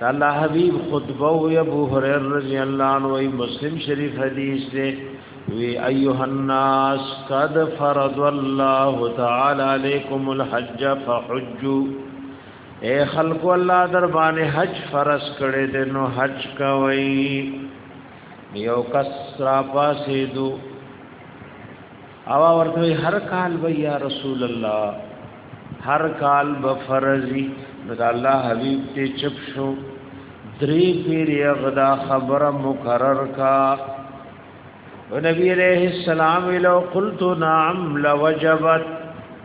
دا الله حبیب خطبه او ابو هريره رضی الله عنه وی مسلم شریف حدیث دی وی ایها الناس قد فرض الله تعالی علیکم الحج فحجوا اے خلق الله در باندې حج فرض کړی دی نو حج کوي یو کس را پاسې دو او ورته هر کال به یا رسول الله هر کال به فرضی د الله حبیب ته چپ شو درې پیری غدا خبره مکرر کا او نبی علیہ السلام لو قلت نعم لوجبت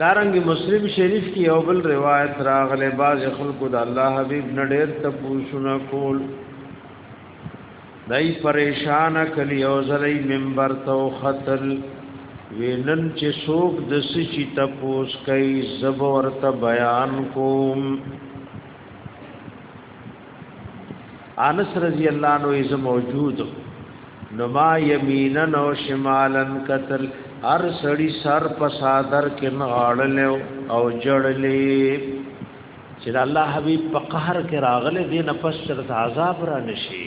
دارنګ مسلم شریف کې یو بل روایت راغلی باز خلکو د الله حبیب نډیر ته پوښونه کول دای پریشان کلی او زلی منبر تو خطل وینن چې څوک د سچی تپوس کوي زب ورته بیان کوم انس رضی الله عنه از موجود نو ما یمینا او شمالا قتل ار سړی سر په صادر کې نغړل او جړلې چې الله حبیب په قهر کې راغله دې نه پس عذاب را نشي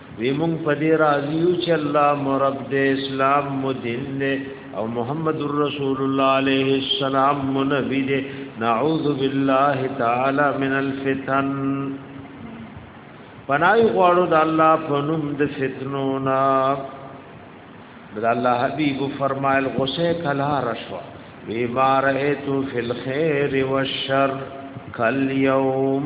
وی مونږ په دې راضی یو چې الله مرب دې اسلام مو دین دې او محمد رسول الله علیه السلام مو نبی دې نعوذ بالله تعالی من الفتن پنای غواړو د الله په نوم د فتنو نا د الله حبیب فرمایل غصه کلا رشوا وی بارئت فی الخير والشر کل یوم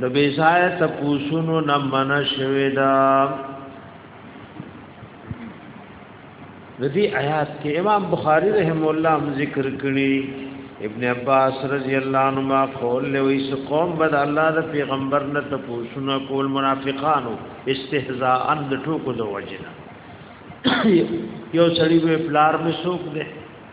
د بیزای ته پوسونو نه منع شوی دا د دې آیات کې امام بخاری رحم الله هم ذکر کړی ابن عباس رضی الله عنهما قول له ویس قوم بد الله د پیغمبر نه ته پوسونه کول منافقانو استهزاء ان د ټکو د وجنه یو سړی به پلار می سوق ده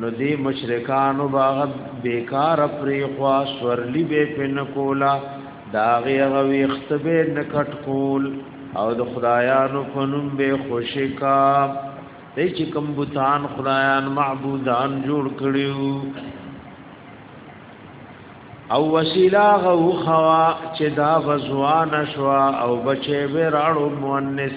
نو دی مشرکانو باغ بیکار پری خوا سورلی به پن کولا داغه غوی اختبه نکټ کول او د خدایانو فنوم به خوشی کا دای چې کوم بوتان خدایان معبودان جوړ کړیو او وسیلا غو خوا چې دا وزوان شوا او بچي وراړو مؤنث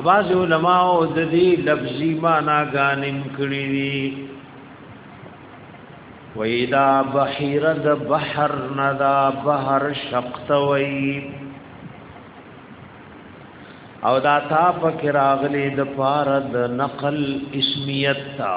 اباز علماء د دې لفظي معنا غانم کړی دي وېدا بحیره د بحر ندا بحر شقت وی او دا تا پکې راغلي د پار د نقل اسمیت تا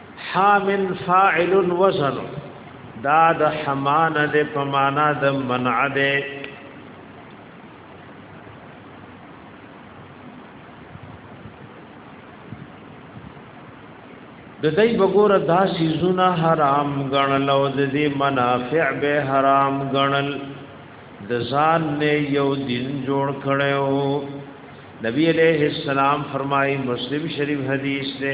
حامن فاعل وزن دا د حمان د په معنا د منع ده د دې بګور دا سيزونه حرام ګڼل او د دې منافع به حرام ګڼل د ځان نه یو دین جوړ کړو نبی علیہ السلام فرمایي مسلم شریف حدیث ده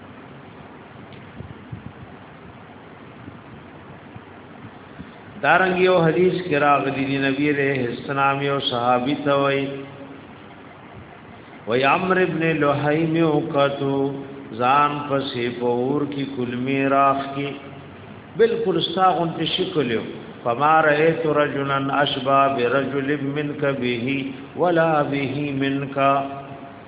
دارنګ یو حدیث کې راغلی دی نبی عليه السلام یو صحابي ته وای وای عمر ابن لوحیم وکتو ځان پسې پور کی کلمی راخ کی بالکل ساغون ته شکل یو فما رأيت رجلا اشبا برجل منك به ولا به منك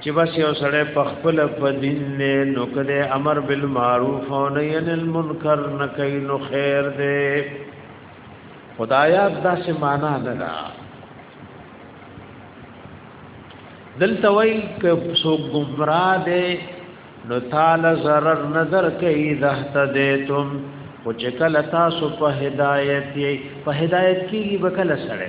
چې بس یو سړی په خپل په دین نه نو کده امر بالمعروف او نهی عن المنکر نه کوي نو خیر دی خدایا داسې معنا نه ده دلته وای ک سو گمراه دی نو تعالی zarar نظر کوي دهت دې تم او چې کله تاسو په هدایت یې په هدایت کې به کله سره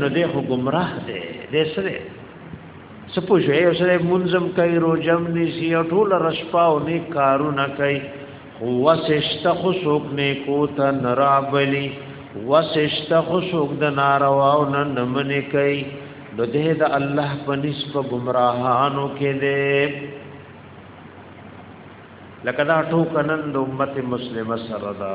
نو دې خو گمراه دی دې سره سپو شوی او سره منظم کوي روزم نشي او ټول رشپا او نه کارونه کوي خو وسشت خو سوک نه کو ته نرابلی وسشت خو سوک د ناروا او نه نمنې کوي نو دې د الله په نسب گمراهانو کې دې لکه دا ټوکنن د امت مسلمه سره ده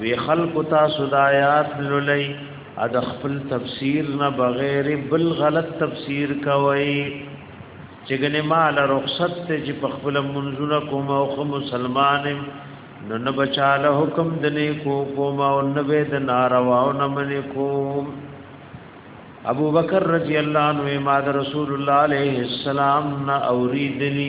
وی خلق تاسو د آیات لولئ ا د خپل تفسیر نه بغیر بل غلط تفسیر کوي چې ګنې مال رخصت ته چې په خپل منځونه کوم او خو مسلمان نو نه بچاله حکم د نه کو کوم او نه به د ناروا او نه من کوم ابو بکر رضی الله عنه ما د رسول الله علیه السلام نه اوریدلی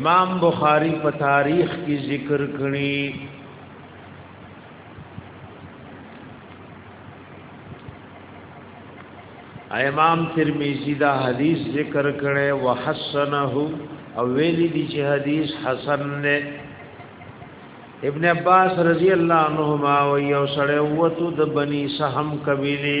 امام بخاری په تاریخ کې ذکر کړی امام ترمذی دا حدیث ذکر کړي وحسنه او ویلی دی چې حدیث حسن نه ابن عباس رضی الله عنهما او یو سره وته د بنی سهم قبیله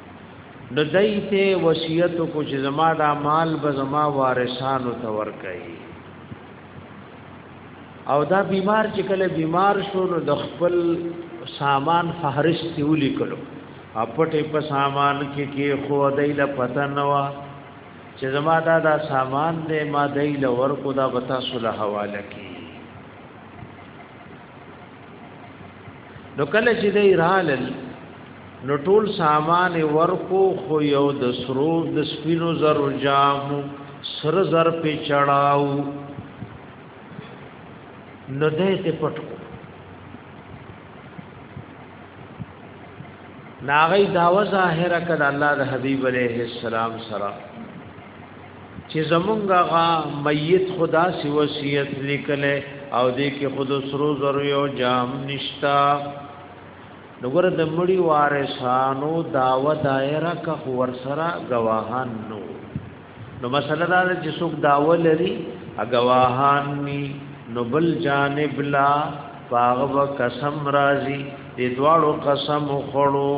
نو دایته وصیت کو چې زما دا مال به زما وارثانو ته ورکړي او دا بیمار چې کله بیمار شو نو د خپل سامان فهرست دی ولیکلو اپټه په سامان کې کې خو دای له پته نه وا چې زما دا دا سامان دې ما دای له ورکو دا بتا صلح حواله کې نو کله چې دی رالل نو ټول سامان ورکو خو یو د سرو د سپینو زر جام سر زر په چړاو نو دې ته پټ ناغی داوه ظاهره کړه الله د حبیب علیه السلام سره چې زمونږه غا میت خدا سی وصیت لیکل او دې کې خود سرو زرو یو جام نشتا نګور د مړي وارثانو داوا دایره کا خور سره گواهان نو نو مسله دا چې څوک داوا لري اګواهان ني نو بل جانب لا باغ قسم راضي دې دواړو قسم خړو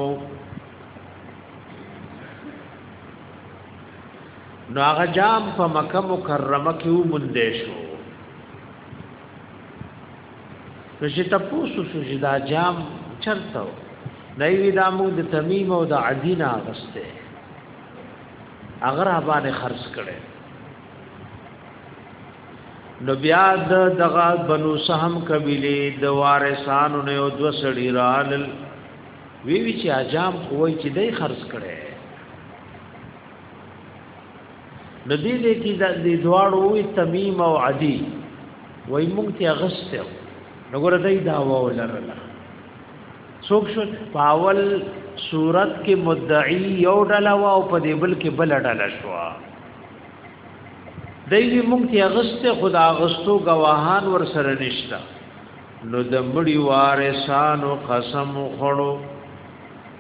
نو هغه جام په مکه مکرمه کې ومندې شو نو چې تاسو شو چې دا جام چرته نه وی دا موږ د تمیم او د عدینا غسته اگر باندې خرج کړي نو بیا د دغه بنو سهم قبیله د وارثانو نه او دو سړي رال وی وی چې اجام خوې چې دای خرج کړي نو دې دې کې د دې دواړو وي تمیم او عدی وای مونږ ته غسته نو ګور دای دا ولرله څوک شو پاول صورت کې مدعی یو ډله وا او په دې بل کې بل ډله شو دای دې مونږ ته غسته خدا غستو گواهان ور سره نشتا نو د مړي وارثانو قسم خړو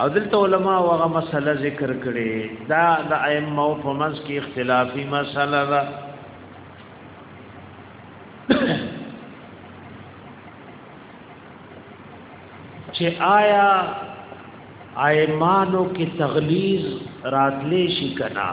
او دلته علما هغه مسله ذکر کړي دا د ائمه او فمنس کې اختلافي مسله ده چې آیا ائمانو کې تغلیظ راتلې شي کنا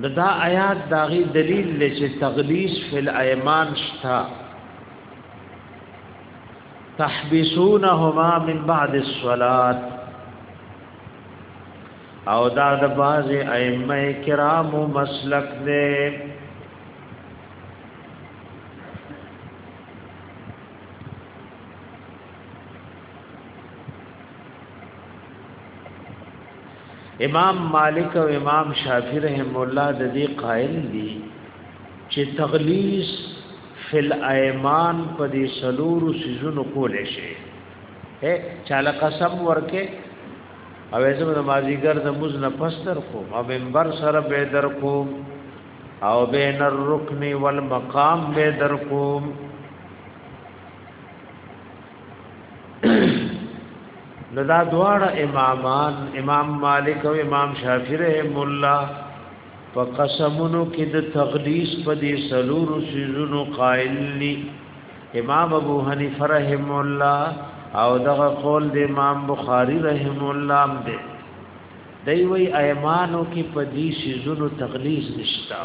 نو دا آیات داغي دلیل دی چې تغلیظ فی الایمان شتا تحبسونهما من بعد الصلاه او دا د باز ائمه کرامو مسلک دی امام مالک او امام شافعی رحم الله د دې قائل دي چې تغلیظ فل ایمان په دې سلور سيزونو کول شي اے چاله قسم ورکه او زم د مازیګر د مز نه پستر کو او منبر سره به در کو او بین الرکن والمقام به در کو نو دا دواړه امامان امام مالک او امام شافعی رحم الله په قسمونو کې د تغلیظ په دې سلور سيزونو قائل دي امام ابو حنیفه رحم الله او دغه قول د امام بخاری رحم الله هم دی دی وی ایمانو کې په دې سيزونو تغلیظ نشتا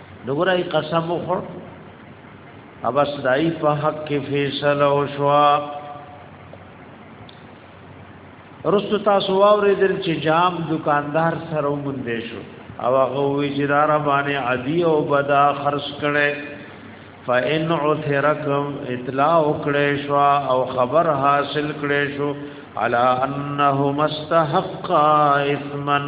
نو ګورای قسم خو اب اسدای په حق کې فیصله وشوا رستو تاسو واورې دل چې جام دکاندار سره ومندې شو او هغه وی چې دار باندې عادی او بدا خرج کړي فإن عثرکم اطلاع وکړې شو او خبر حاصل کړې شو على انه مستحق اثمن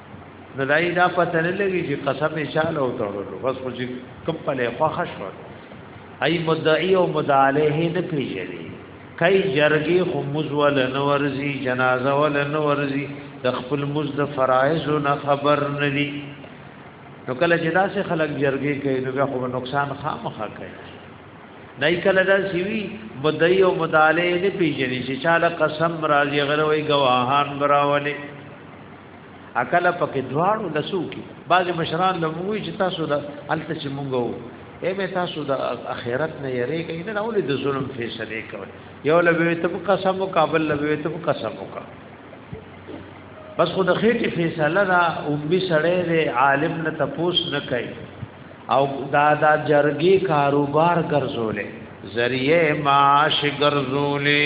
نو دای دا پته نه لګي چې قسم یې چاله وتړلو بس خو چې کوم په له خوښ شو ای مدعی او مدعاله نه پیژني کای جرګي خو مزول نه ورزي جنازه ول نه ورزي د خپل مزد فرایز نه خبر نه دي نو کله چې داسې خلک جرګي کوي نو بیا خو نقصان خامخا کوي نه کله دا سیوی مدعی او مدعاله نه پیژني چې چاله قسم راځي غره وي گواهان براولي اکل پکې دواړو لسو کې بعض مشران له موږ چې تاسو د الته چې موږ وو اے مې تاسو د اخرت نه یری کوي نه اول د ظلم فیصله کوي یو لوي ته قسم مقابل لوي ته قسم وکا بس خود خېټي فیصله دا امي سړې دې عالم نه تپوس نه کوي او دا دا جرګي کاروبار ګرځولې ذریعہ معاش ګرځولې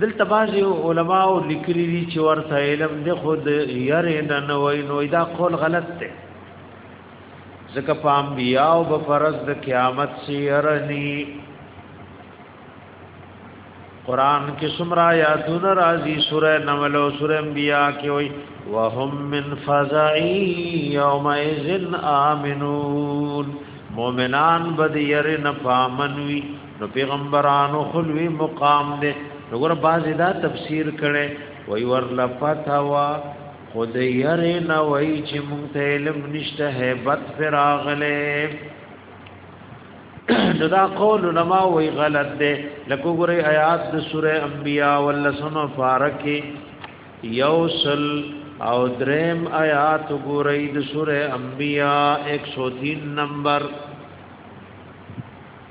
دلته بعضی علما او لیکلي دي چې ورته علم د خود یری نه نه وای نو دا قول غلط دی ځکه په انبیا او په فرض د قیامت سیرنی قران کې سمرا یادون راضی سوره نمل او سوره انبیا کې وای وهم من فزع یومئذ امنون مومنان بد یری نه پامنوي نو پیغمبرانو خلوی مقام دے نګور باز دا تفسیر کړي وی ور لفتوا خود ير نه وای چې مونږ ته علم نشته hebat فراغله نو دا قول علماء وی غلط دے لکه ګورې آیات د سوره انبیاء ولسم فارکه یوصل او دریم آیات ګورې د سوره انبیاء 103 نمبر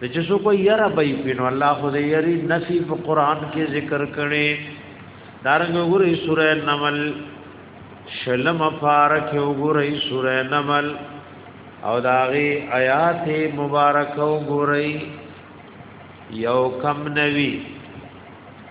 د چې څوک یره به یې پینو الله خو دې یری نفي په قران کې ذکر کړي دارنګ وګورئ سوره نمل شلم فارک وګورئ سوره نمل او داغي آیات مبارک وګورئ یو کم نوی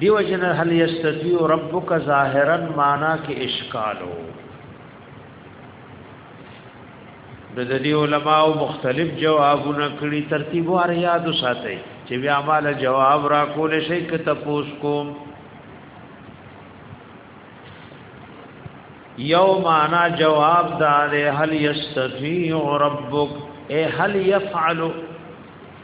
دیو جن هل یستطیع ربک ظاهرا معنا کې اشکالو د دې علماء مختلف جوابونه کړي ترتیب واره یاد ساتي چې بیا مال جواب را کول شي که تپوس کوم یو معنا جواب دار هل یستطيع ربک اے هل يفعل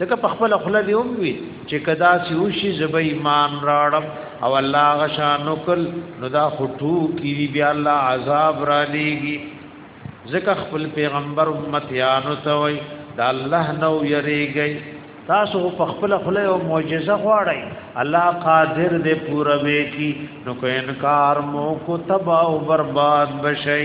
دغه په خپل خله دی هم وی چې کدا سی وشي زب ایمان راړم او الله غشا نکل نو دا خټو کی بیا الله عذاب را لېږي ځکه خپل پیغمبر امت یانو ته وای دا الله نو یریږي تاسو په خپل خله او معجزه غواړی الله قادر دې پوره وې کی نو کو انکار مو کو تباہ او برباد بشي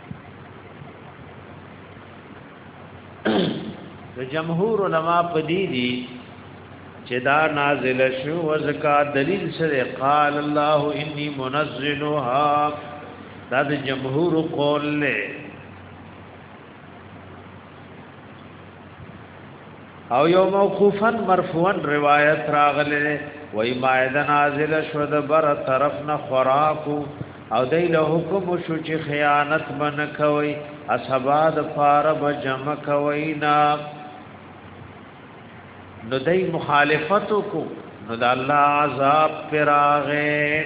د جمهور علما په دې دي چې دا نازل شو وزکا دلیل سره قال الله انی منزلها دا د جمهور قول له او یو موقوفا مرفوعا روایت راغله وای مائده نازل شو د بر طرف نه خوراکو او دای له حکم شو چې خیانت من کوي اسباد فار بجم کوي نا نو دای مخالفت کو نو د الله عذاب پراغه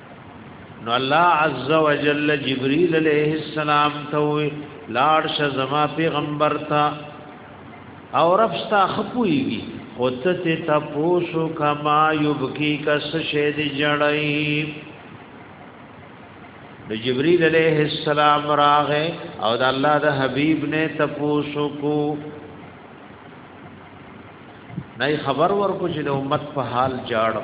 نو الله عز وجل جبريل عليه السلام ته لاړ شه زما پیغمبر ته او رب ستا خپويږي او ته ته تاسو کما يبکی کس شه دي جړای نو جبريل عليه السلام راغه او د الله د حبيب نه تاسو کو نه خبر ورکو چې د امت په حال جاړو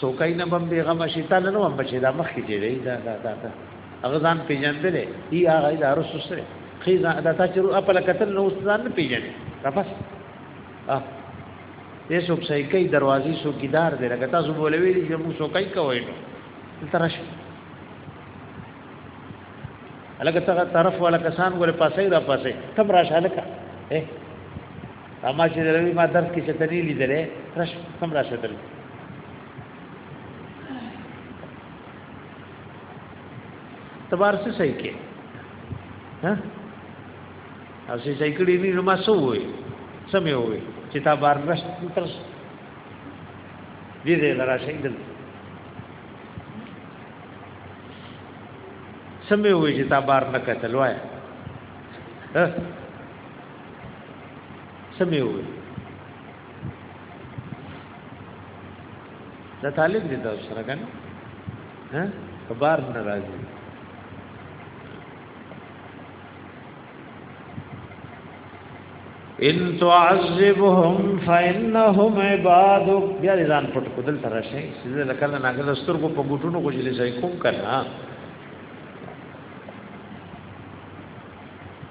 سو کای نه بم به غم شي تعالی نو هم بچی دا مخ کې دی دا دا دا دا هغه ځان پیژندل ای هغه دا رسو سره خیزا دا تا چې رو خپل قتل نو ځان نه پیژنې تفس اه دې سو کای کای دروازې سو کیدار دې لګا تاسو بولوي دې مو سو کای کوي نو ترش الګ څنګه طرف ولا کسان ګوره پاسې را پاسې تم راشه لکه اے اما چې دروي ما درس کې چتنی لیدلې رش سم راشه دل تبار څه صحیح کې ها او چې صحیح کړی نه نو ما سو وې سم یې وې چې تا بار رش تر دې دې لرا شي دل سم یې وې چې تا بار نه کتل وای ها سمې وي دا طالب دې دا سره کنه ها بار نه راځي ان تعذبهم فانهم عبادك بیا ځان پټ کو دل تر شي چې لکه نه ناګل سترګو په ګټونو کو چې ځای کوم کنه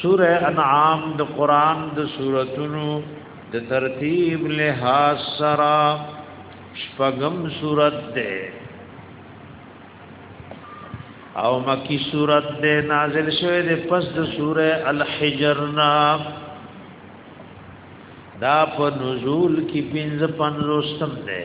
سوره انعام د قران د سوراتونو د ترتیب لحاظ سره شپږم سورت ده او مکی سورت ده نازل شوه ده پس د سوره الحجر نا دا په نزول کې پنځه پنځوستم ده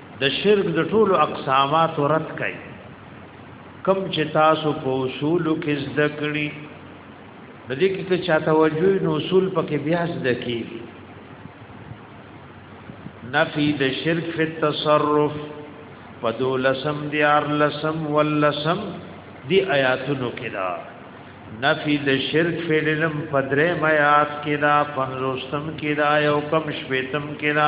د شرک د ټولو اقسامات رد کړي کم چې تاسو په اصول کې زده کړی د دې کې چې چاته وجوي نو اصول پکې بیا زده کی نفی د شرک فی التصرف په دولسم دیار لسم ولسم دی آیاتونو کې دا نفی د شرک فی العلم په درې آیات کې دا پنځوستم کې دا یو کم شپیتم کې دا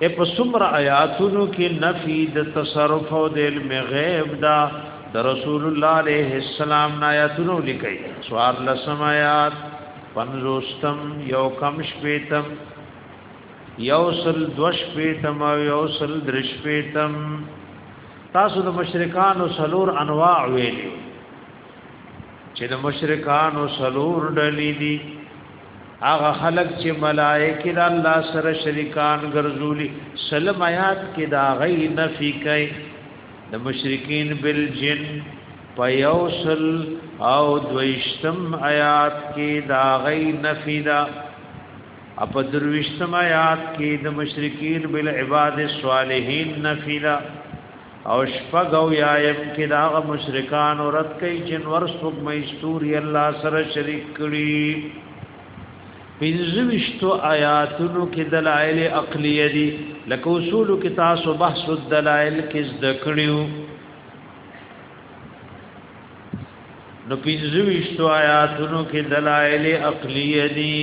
اے په سمر آیاتونو کې نفی د تصرف او د علم غیب دا د رسول الله علیه السلام نه آیاتونو لیکي سوار لسم آیات پنځوستم یو کم شپیتم یو سل دوش پیتم او یو سل درش پیتم تاسو د مشرکان او سلور انواع ویلي چې د مشرکان او سلور ډلې دي هغه خلق چې ملائکه د الله سره شریکان ګرځولي سلم آیات کې دا غي نفي کوي د مشرکین بل جن پیوسل او دویشتم آیات کې دا غي نفي دا اپ درویشتم آیات کې د مشرکین بل عباد الصالحین نفي دا او شپږ او یایم کې دا غ مشرکان رد کوي چې نور سپوږ مې استوري الله سره شریک کړي پنځوشتو آیاتونو کې دلایل عقلیه دي لکه اصول کې تاسو بحث الدلائل کې زده کړیو نو پنځوشتو آیاتونو کې دلایل عقلیه دي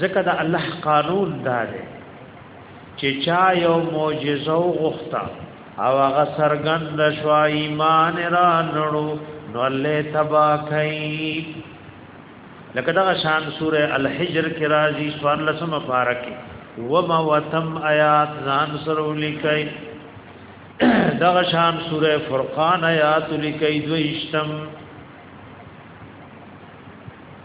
ځکه د الله قانون دا دی چې چا یو معجزه غوښته او هغه سرګند شو ایمان را نړو نو الله تبا کوي لکه دا شان سوره الحجر کې راځي سوال لسم مبارکه وما وتم آیات ځان سره لیکي دا شان سوره فرقان آیات لیکي دویشتم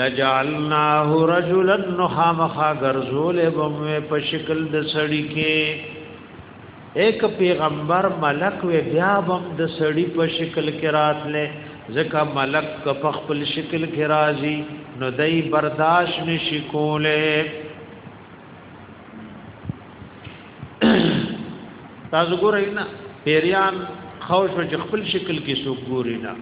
لجعلناه رجلا نخامخا غرزول بم په شکل د سړی کې ایک پیغمبر ملک و بیا بم د سړی په شکل کې راتله ځکه ملک په خپل شکل کې راځي نو دای برداشت نشي کوله تاسو ګورئ نه پیریان خوش چې خپل شکل کې سو ګوري نه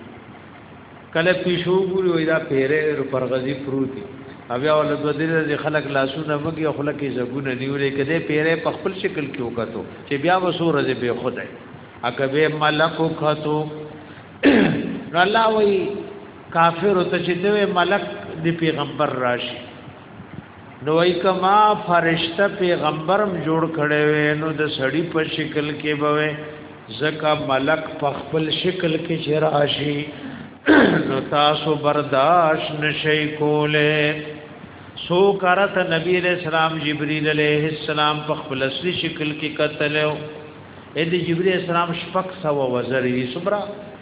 کله پیشو ګوري وای دا پیره پر غزي پروتي او بیا ول د دې خلک لاسونه مګي او خلک یې زګونه نیولې کده پیره په خپل شکل کې وکړو چې بیا وسو رزه به خدای اګه به ملک وکړو نو الله وای کافر ته چې دوی ملک دی پیغمبر راشي نو ای کما فرشتہ پیغمبرم جوړ کړي وي نو د سړی په شکل کې بوي زکه ملک په خپل شکل کې چې راشي نو تاسو برداشت نشي کوله سو کرت نبی علیہ السلام جبرئیل علیہ السلام په خپل اصلي شکل کې قتل او د جبرئیل السلام شپک سو وزری صبره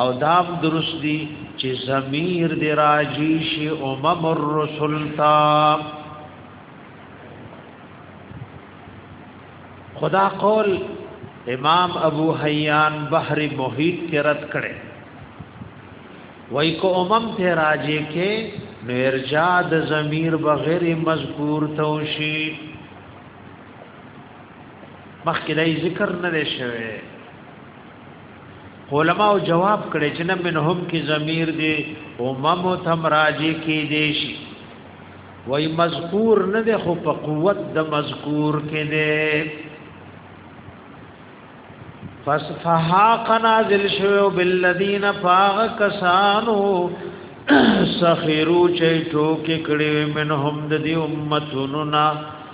او دام درست دی چې ضمیر دی راجی شي امم الرسل تا خدا قول امام ابو حیان بحر محیط کې رد کړي وای کو امم ته راجی کې نرجا د ضمیر بغیر مذکور توشی مخکې دای ذکر نه دی شوی علماء جواب کړي چې نه منهم کې ضمیر دی امم تم راجی کې دی شي وای مذکور نه دی خو په قوت د مذکور کې دی فسفحاق نازل شو بالذین فاغ کسانو سخیرو چی ټوکی کړی منهم د دی امتونو نا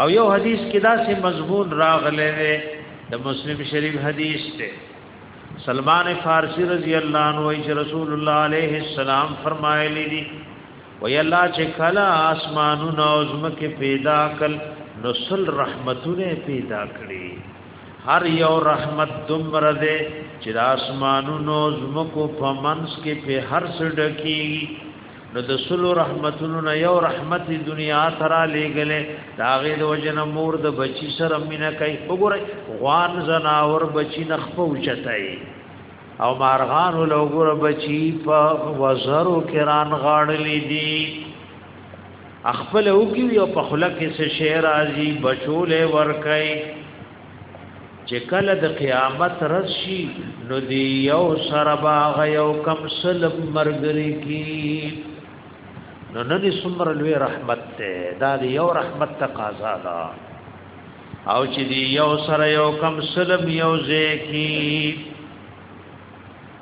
او یو حدیث کې دا سه مضمون راغلی دی د مسلم شریف حدیث ته سلمان فارسی رضی الله عنه وی رسول الله علیه السلام فرمایلی دی وی الله چې کلا اسمانونه او زمکه پیدا کړ نو سل رحمتونه پیدا کړی هر یو رحمت دمر دے چې د اسمانونو زمکو په منس کې په هر څه ډکی نو د سلو رحمتونو نه یو رحمت دنیا ترا لېګلې دا غي د وجن مور د بچی سره مینا کوي وګوره غوان زناور بچی نخ په اوچتای او مارغان له وګوره بچی په وزرو کران غاړلې دي خپل او کی او په خلک سه شعر ازي بچولې ورکای چې کله د قیامت رشي نو دی یو سربا غ یو کم سلب مرګري کی نو ندی سمر لوی رحمت ته دا دی یو رحمت تقاضا ده او چې دی یو سره یو کم سلب یو ځای کی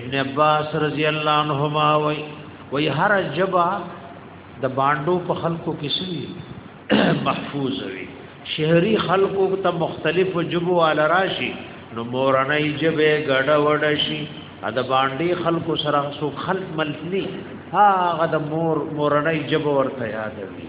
ابن عباس رضی الله عنهما وی وی هر جبا د باندو په خلکو کې سوي محفوظ وي شهري خلکو ته مختلف جبو ال راشي نو مورنۍ جبه ګډه وډه شي د باندې خلکو سره سو خلق ملتني هغه د مور مورنۍ جبه ورته یاد وي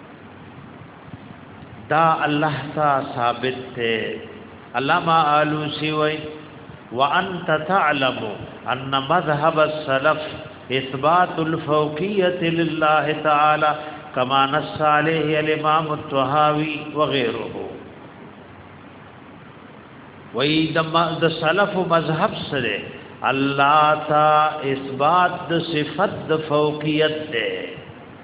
دا الله تا ثابت ته علامہ آلوسی وای وانت تعلم ان مذهب السلف اثبات الفوقیه لله تعالی کما نص علیه الامام الطحاوی وغيره وای د سلف مذهب سره الله تا اثبات د صفت د فوقیت ده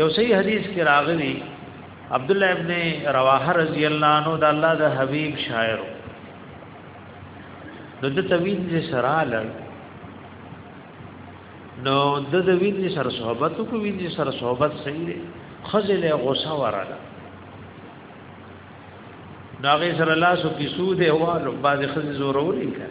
یو صحیح حدیث کې راغلی عبد الله ابن رواحه رضی الله عنه د الله د حبیب شاعر نو د توین دې سره لړ نو د د وین دې سره صحبت کو وین دې سره صحبت صحیح دی خزل غوسه وراله ناغه سره الله سو کې سود هوالو بعد خزل زوروري کړه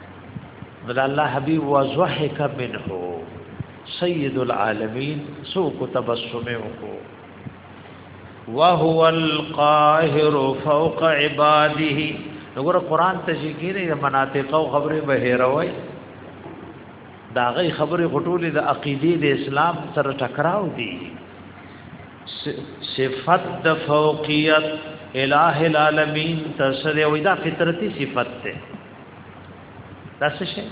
بل الله حبيب وزحك منه سيد العالمين سوق تبسمه وهو القاهر فوق عباده وګوره قران ته چې کینې مناطق او خبره بهیروي دا غي خبره غټولې د عقيدي د اسلام سره ټکراو دي صفت د فوقیت الہ العالمین تسره وې دا فطرتي صفت ده تاسو شي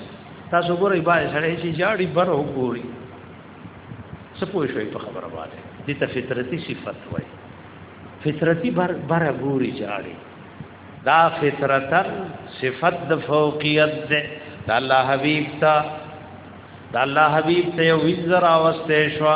تاسو ګورئ باندې سره چې جاړي بر وګوري څه پوه شوي په خبره باندې دې ته فطرتي صفت وایي فطرتي بر بر ګوري جاړي دا فطرتا صفت د فوقیت ده دا الله حبیب تا دا الله حبیب ته یو وزر اوسته شو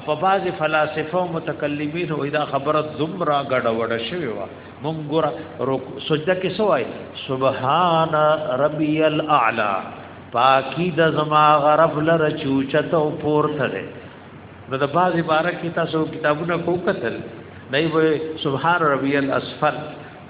اپا باز فلاسفه او متکلمین وای دا خبره زمرا غډ وډ شوی و مونږ ګور سجده کې سوای سبحان ربی الاعلى پاکی د زما غرب لره چوچته او پورته ده نو د باز عبارت کې تاسو کتابونه کو کتل نه وي سبحان ربی الاسفل